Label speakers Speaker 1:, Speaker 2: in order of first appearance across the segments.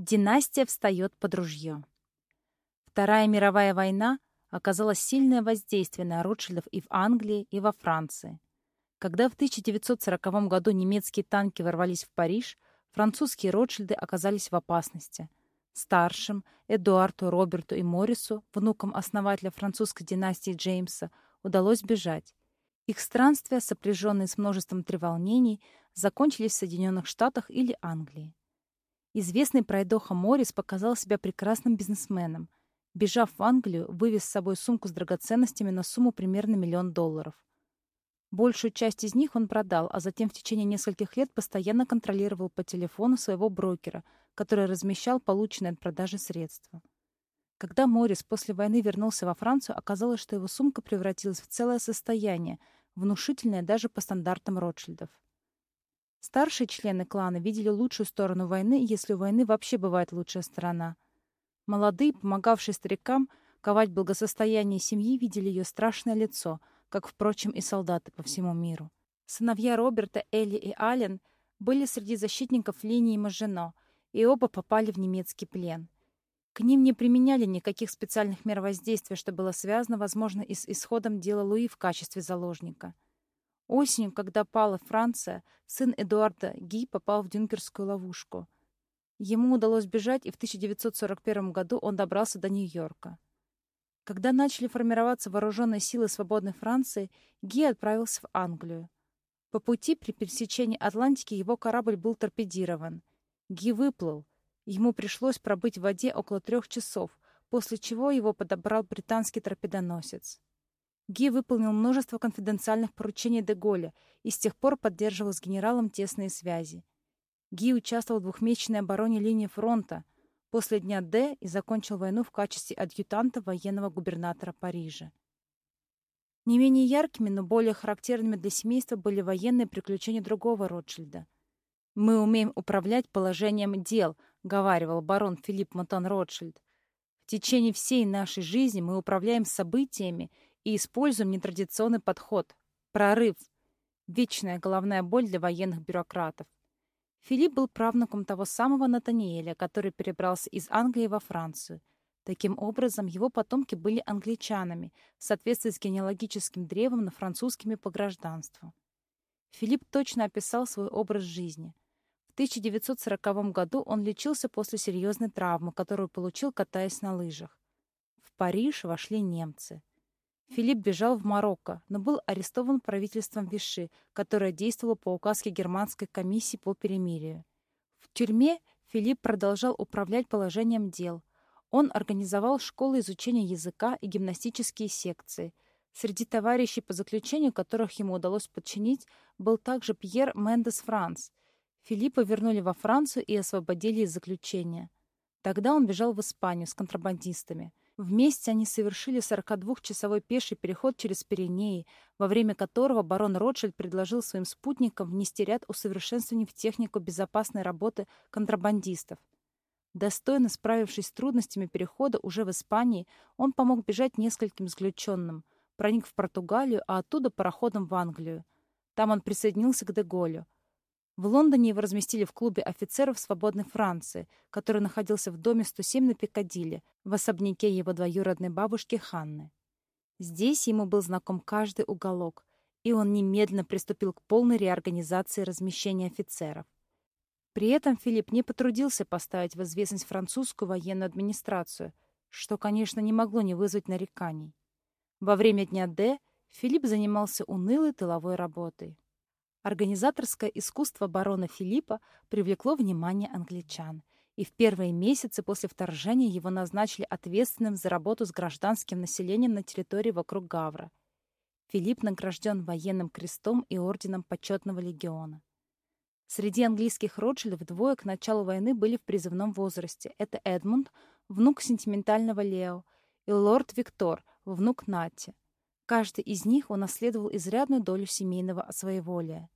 Speaker 1: Династия встает под ружье. Вторая мировая война оказала сильное воздействие на Ротшильдов и в Англии, и во Франции. Когда в 1940 году немецкие танки ворвались в Париж, французские Ротшильды оказались в опасности. Старшим, Эдуарду, Роберту и Моррису, внукам основателя французской династии Джеймса, удалось бежать. Их странствия, сопряженные с множеством треволнений, закончились в Соединенных Штатах или Англии. Известный пройдоха Моррис показал себя прекрасным бизнесменом. Бежав в Англию, вывез с собой сумку с драгоценностями на сумму примерно миллион долларов. Большую часть из них он продал, а затем в течение нескольких лет постоянно контролировал по телефону своего брокера, который размещал полученные от продажи средства. Когда Моррис после войны вернулся во Францию, оказалось, что его сумка превратилась в целое состояние, внушительное даже по стандартам Ротшильдов. Старшие члены клана видели лучшую сторону войны, если у войны вообще бывает лучшая сторона. Молодые, помогавшие старикам ковать благосостояние семьи, видели ее страшное лицо — как, впрочем, и солдаты по всему миру. Сыновья Роберта, Элли и Аллен были среди защитников линии Мажино, и оба попали в немецкий плен. К ним не применяли никаких специальных мер воздействия, что было связано, возможно, и с исходом дела Луи в качестве заложника. Осенью, когда пала Франция, сын Эдуарда Ги попал в дюнкерскую ловушку. Ему удалось бежать, и в 1941 году он добрался до Нью-Йорка. Когда начали формироваться вооруженные силы свободной Франции, Ги отправился в Англию. По пути при пересечении Атлантики его корабль был торпедирован. Ги выплыл. Ему пришлось пробыть в воде около трех часов, после чего его подобрал британский торпедоносец. Ги выполнил множество конфиденциальных поручений де Голля и с тех пор поддерживал с генералом тесные связи. Ги участвовал в двухмесячной обороне линии фронта, после дня Д и закончил войну в качестве адъютанта военного губернатора Парижа. Не менее яркими, но более характерными для семейства были военные приключения другого Ротшильда. «Мы умеем управлять положением дел», — говаривал барон Филипп Монтан Ротшильд. «В течение всей нашей жизни мы управляем событиями и используем нетрадиционный подход. Прорыв. Вечная головная боль для военных бюрократов. Филипп был правнуком того самого Натаниэля, который перебрался из Англии во Францию. Таким образом, его потомки были англичанами, в соответствии с генеалогическим древом на французскими по гражданству. Филипп точно описал свой образ жизни. В 1940 году он лечился после серьезной травмы, которую получил, катаясь на лыжах. В Париж вошли немцы. Филипп бежал в Марокко, но был арестован правительством Виши, которое действовало по указке Германской комиссии по перемирию. В тюрьме Филипп продолжал управлять положением дел. Он организовал школы изучения языка и гимнастические секции. Среди товарищей по заключению, которых ему удалось подчинить, был также Пьер Мендес Франс. Филиппа вернули во Францию и освободили из заключения. Тогда он бежал в Испанию с контрабандистами. Вместе они совершили 42-часовой пеший переход через Пиренеи, во время которого барон Ротшильд предложил своим спутникам внести ряд усовершенствований в технику безопасной работы контрабандистов. Достойно справившись с трудностями перехода уже в Испании, он помог бежать нескольким заключенным, проник в Португалию, а оттуда пароходом в Англию. Там он присоединился к Деголю. В Лондоне его разместили в клубе офицеров свободной Франции, который находился в доме 107 на Пикадилли, в особняке его двоюродной бабушки Ханны. Здесь ему был знаком каждый уголок, и он немедленно приступил к полной реорганизации размещения офицеров. При этом Филипп не потрудился поставить в известность французскую военную администрацию, что, конечно, не могло не вызвать нареканий. Во время дня Д Филипп занимался унылой тыловой работой. Организаторское искусство барона Филиппа привлекло внимание англичан, и в первые месяцы после вторжения его назначили ответственным за работу с гражданским населением на территории вокруг Гавра. Филипп награжден военным крестом и орденом почетного легиона. Среди английских Ротшильдов двое к началу войны были в призывном возрасте. Это Эдмунд, внук сентиментального Лео, и лорд Виктор, внук Нати. Каждый из них унаследовал изрядную долю семейного своеволия.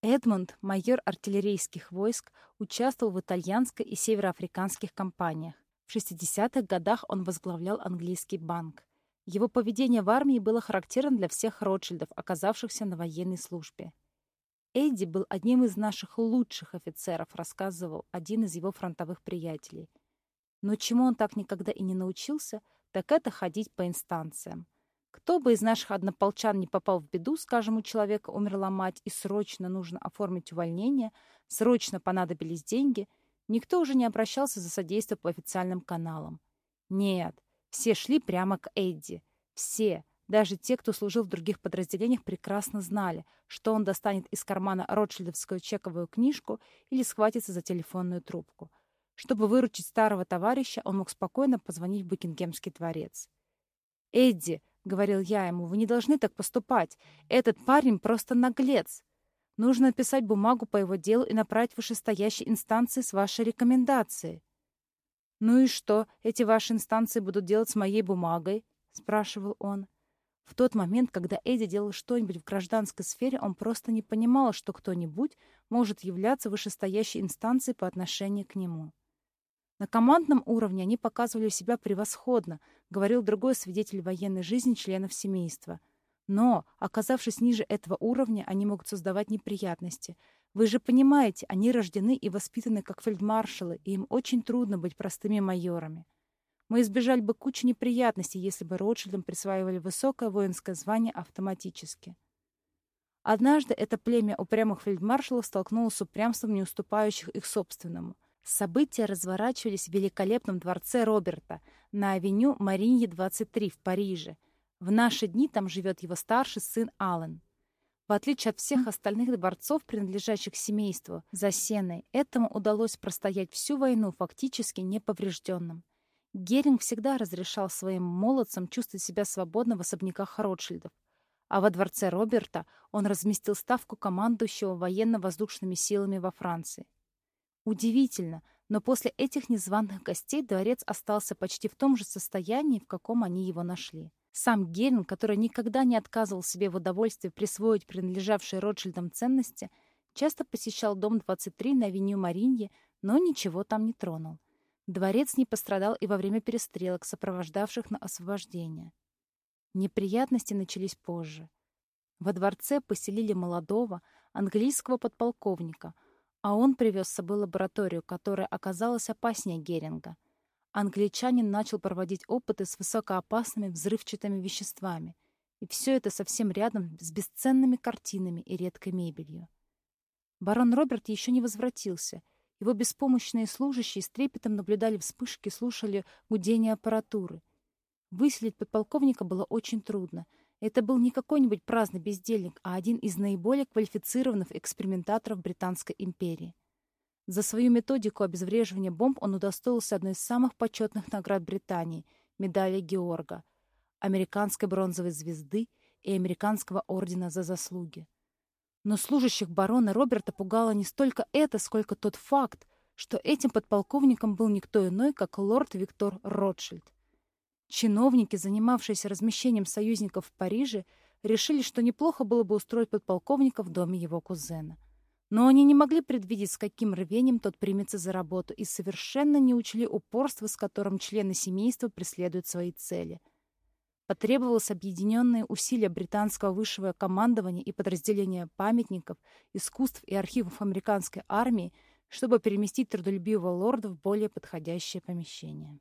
Speaker 1: Эдмунд, майор артиллерийских войск, участвовал в итальянской и североафриканских кампаниях. В 60-х годах он возглавлял английский банк. Его поведение в армии было характерно для всех Ротшильдов, оказавшихся на военной службе. Эдди был одним из наших лучших офицеров, рассказывал один из его фронтовых приятелей. Но чему он так никогда и не научился, так это ходить по инстанциям. Кто бы из наших однополчан не попал в беду, скажем, у человека умерла мать и срочно нужно оформить увольнение, срочно понадобились деньги, никто уже не обращался за содействием по официальным каналам. Нет, все шли прямо к Эдди. Все, даже те, кто служил в других подразделениях, прекрасно знали, что он достанет из кармана ротшильдовскую чековую книжку или схватится за телефонную трубку. Чтобы выручить старого товарища, он мог спокойно позвонить в Букингемский дворец. «Эдди», — говорил я ему, — «вы не должны так поступать. Этот парень просто наглец. Нужно написать бумагу по его делу и направить вышестоящей инстанции с вашей рекомендацией». «Ну и что эти ваши инстанции будут делать с моей бумагой?» — спрашивал он. В тот момент, когда Эдди делал что-нибудь в гражданской сфере, он просто не понимал, что кто-нибудь может являться вышестоящей инстанцией по отношению к нему. На командном уровне они показывали себя превосходно, говорил другой свидетель военной жизни членов семейства. Но, оказавшись ниже этого уровня, они могут создавать неприятности. Вы же понимаете, они рождены и воспитаны как фельдмаршалы, и им очень трудно быть простыми майорами. Мы избежали бы кучи неприятностей, если бы Ротшильдам присваивали высокое воинское звание автоматически. Однажды это племя упрямых фельдмаршалов столкнулось с упрямством, не уступающих их собственному. События разворачивались в великолепном дворце Роберта на авеню Маринье, 23 в Париже. В наши дни там живет его старший сын Аллен. В отличие от всех остальных дворцов, принадлежащих семейству Засеной, этому удалось простоять всю войну фактически неповрежденным. Геринг всегда разрешал своим молодцам чувствовать себя свободно в особняках Ротшильдов, а во дворце Роберта он разместил ставку командующего военно-воздушными силами во Франции. Удивительно, но после этих незваных гостей дворец остался почти в том же состоянии, в каком они его нашли. Сам Геринг, который никогда не отказывал себе в удовольствии присвоить принадлежавшие Ротшильдам ценности, часто посещал дом 23 на авеню Маринье, но ничего там не тронул. Дворец не пострадал и во время перестрелок, сопровождавших на освобождение. Неприятности начались позже. Во дворце поселили молодого английского подполковника, а он привез с собой лабораторию, которая оказалась опаснее Геринга. Англичанин начал проводить опыты с высокоопасными взрывчатыми веществами, и все это совсем рядом с бесценными картинами и редкой мебелью. Барон Роберт еще не возвратился — его беспомощные служащие с трепетом наблюдали вспышки, слушали гудение аппаратуры. Выселить подполковника было очень трудно. Это был не какой-нибудь праздный бездельник, а один из наиболее квалифицированных экспериментаторов Британской империи. За свою методику обезвреживания бомб он удостоился одной из самых почетных наград Британии — медали Георга, американской бронзовой звезды и американского ордена за заслуги. Но служащих барона Роберта пугало не столько это, сколько тот факт, что этим подполковником был никто иной, как лорд Виктор Ротшильд. Чиновники, занимавшиеся размещением союзников в Париже, решили, что неплохо было бы устроить подполковника в доме его кузена. Но они не могли предвидеть, с каким рвением тот примется за работу, и совершенно не учли упорство, с которым члены семейства преследуют свои цели — Потребовалось объединенные усилия британского высшего командования и подразделения памятников, искусств и архивов американской армии, чтобы переместить трудолюбивого лорда в более подходящее помещение.